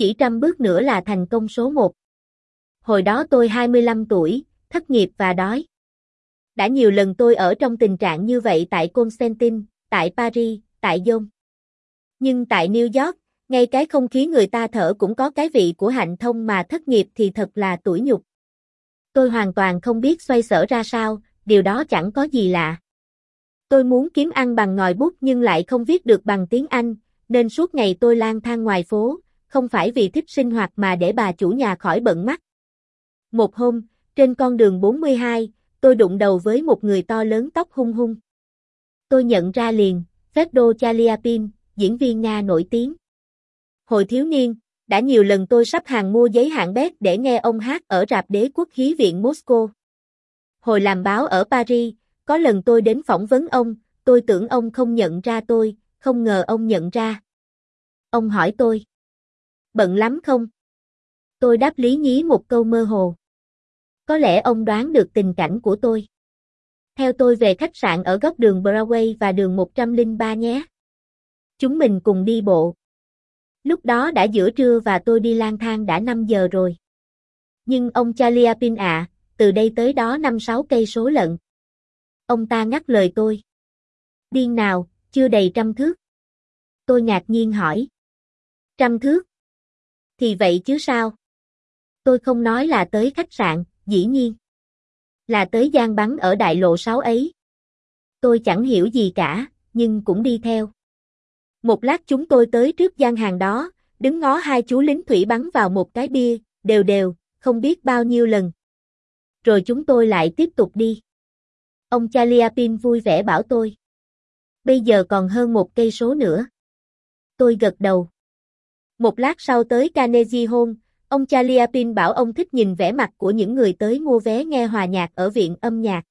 Chỉ trăm bước nữa là thành công số một. Hồi đó tôi 25 tuổi, thất nghiệp và đói. Đã nhiều lần tôi ở trong tình trạng như vậy tại Constantine, tại Paris, tại Dôn. Nhưng tại New York, ngay cái không khí người ta thở cũng có cái vị của hạnh thông mà thất nghiệp thì thật là tủi nhục. Tôi hoàn toàn không biết xoay sở ra sao, điều đó chẳng có gì lạ. Tôi muốn kiếm ăn bằng ngòi bút nhưng lại không viết được bằng tiếng Anh, nên suốt ngày tôi lang thang ngoài phố, không phải vì thích sinh hoạt mà để bà chủ nhà khỏi bận mắt. Một hôm, trên con đường 42, tôi đụng đầu với một người to lớn tóc hung hung. Tôi nhận ra liền, Fedor Chaliapin, diễn viên Nga nổi tiếng. Hồi thiếu niên, đã nhiều lần tôi sắp hàng mua giấy hạng bét để nghe ông hát ở rạp đế quốc khí viện Moscow. Hồi làm báo ở Paris, có lần tôi đến phỏng vấn ông, tôi tưởng ông không nhận ra tôi, không ngờ ông nhận ra. Ông hỏi tôi. Bận lắm không? Tôi đáp lý nhí một câu mơ hồ. Có lẽ ông đoán được tình cảnh của tôi. Theo tôi về khách sạn ở góc đường Broadway và đường 103 nhé. Chúng mình cùng đi bộ. Lúc đó đã giữa trưa và tôi đi lang thang đã 5 giờ rồi. Nhưng ông Chaliapin ạ, à, từ đây tới đó 5-6 cây số lận. Ông ta ngắt lời tôi. Điên nào, chưa đầy trăm thước. Tôi ngạc nhiên hỏi. Trăm thước? Thì vậy chứ sao? Tôi không nói là tới khách sạn, dĩ nhiên. Là tới gian bắn ở đại lộ 6 ấy. Tôi chẳng hiểu gì cả, nhưng cũng đi theo. Một lát chúng tôi tới trước gian hàng đó, đứng ngó hai chú lính thủy bắn vào một cái bia, đều đều, không biết bao nhiêu lần. Rồi chúng tôi lại tiếp tục đi. Ông Chaliapin vui vẻ bảo tôi. Bây giờ còn hơn một cây số nữa. Tôi gật đầu. Một lát sau tới Carnegie Hall, ông Chaliapin bảo ông thích nhìn vẻ mặt của những người tới mua vé nghe hòa nhạc ở viện âm nhạc.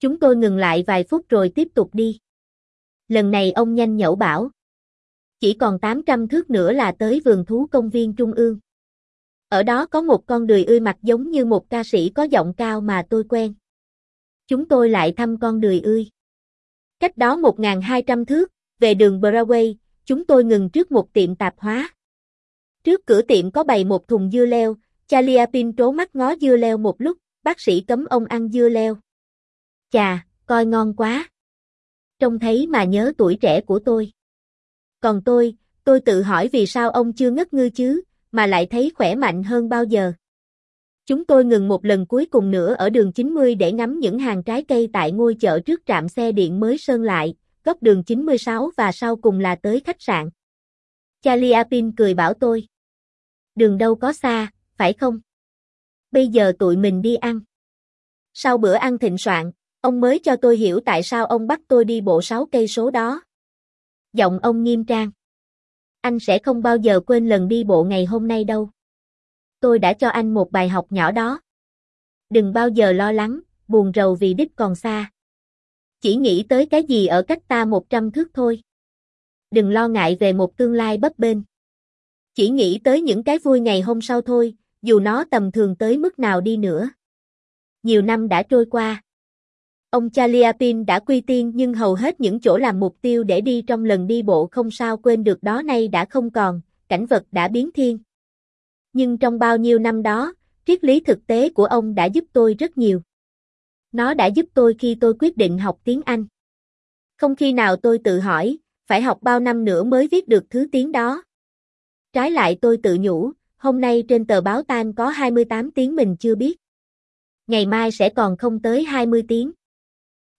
Chúng tôi ngừng lại vài phút rồi tiếp tục đi. Lần này ông nhanh nhẩu bảo. Chỉ còn 800 thước nữa là tới vườn thú công viên Trung ương. Ở đó có một con đười ươi mặt giống như một ca sĩ có giọng cao mà tôi quen. Chúng tôi lại thăm con đười ươi. Cách đó 1.200 thước, về đường Broadway, chúng tôi ngừng trước một tiệm tạp hóa. Trước cửa tiệm có bày một thùng dưa leo, Chaliapin trố mắt ngó dưa leo một lúc, bác sĩ cấm ông ăn dưa leo. Chà, coi ngon quá. Trông thấy mà nhớ tuổi trẻ của tôi. Còn tôi, tôi tự hỏi vì sao ông chưa ngất ngư chứ, mà lại thấy khỏe mạnh hơn bao giờ. Chúng tôi ngừng một lần cuối cùng nữa ở đường 90 để ngắm những hàng trái cây tại ngôi chợ trước trạm xe điện mới sơn lại, góc đường 96 và sau cùng là tới khách sạn. Charlie Apin cười bảo tôi. Đường đâu có xa, phải không? Bây giờ tụi mình đi ăn. Sau bữa ăn thịnh soạn, ông mới cho tôi hiểu tại sao ông bắt tôi đi bộ 6 cây số đó. Giọng ông nghiêm trang. Anh sẽ không bao giờ quên lần đi bộ ngày hôm nay đâu. Tôi đã cho anh một bài học nhỏ đó. Đừng bao giờ lo lắng, buồn rầu vì đích còn xa. Chỉ nghĩ tới cái gì ở cách ta 100 thước thôi. Đừng lo ngại về một tương lai bất bên. Chỉ nghĩ tới những cái vui ngày hôm sau thôi, dù nó tầm thường tới mức nào đi nữa. Nhiều năm đã trôi qua. Ông Chaliapin đã quy tiên nhưng hầu hết những chỗ làm mục tiêu để đi trong lần đi bộ không sao quên được đó nay đã không còn, cảnh vật đã biến thiên. Nhưng trong bao nhiêu năm đó, triết lý thực tế của ông đã giúp tôi rất nhiều. Nó đã giúp tôi khi tôi quyết định học tiếng Anh. Không khi nào tôi tự hỏi, phải học bao năm nữa mới viết được thứ tiếng đó. Trái lại tôi tự nhủ, hôm nay trên tờ báo tan có 28 tiếng mình chưa biết. Ngày mai sẽ còn không tới 20 tiếng.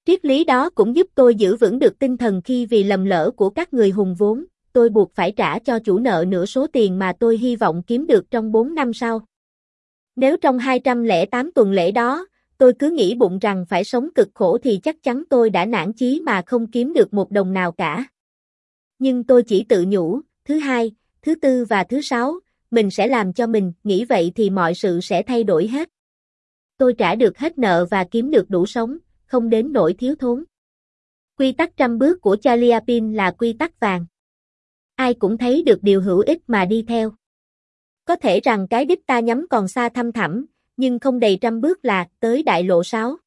Triết lý đó cũng giúp tôi giữ vững được tinh thần khi vì lầm lỡ của các người hùng vốn, tôi buộc phải trả cho chủ nợ nửa số tiền mà tôi hy vọng kiếm được trong 4 năm sau. Nếu trong 208 tuần lễ đó, tôi cứ nghĩ bụng rằng phải sống cực khổ thì chắc chắn tôi đã nản chí mà không kiếm được một đồng nào cả. Nhưng tôi chỉ tự nhủ, thứ hai, thứ tư và thứ sáu, mình sẽ làm cho mình, nghĩ vậy thì mọi sự sẽ thay đổi hết. Tôi trả được hết nợ và kiếm được đủ sống, không đến nỗi thiếu thốn. Quy tắc trăm bước của Charlie Pin là quy tắc vàng. Ai cũng thấy được điều hữu ích mà đi theo. Có thể rằng cái đích ta nhắm còn xa thăm thẳm, nhưng không đầy trăm bước là tới đại lộ 6.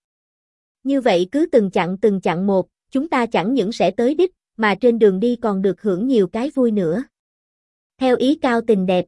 Như vậy cứ từng chặng từng chặng một, chúng ta chẳng những sẽ tới đích, mà trên đường đi còn được hưởng nhiều cái vui nữa. Theo ý cao tình đẹp,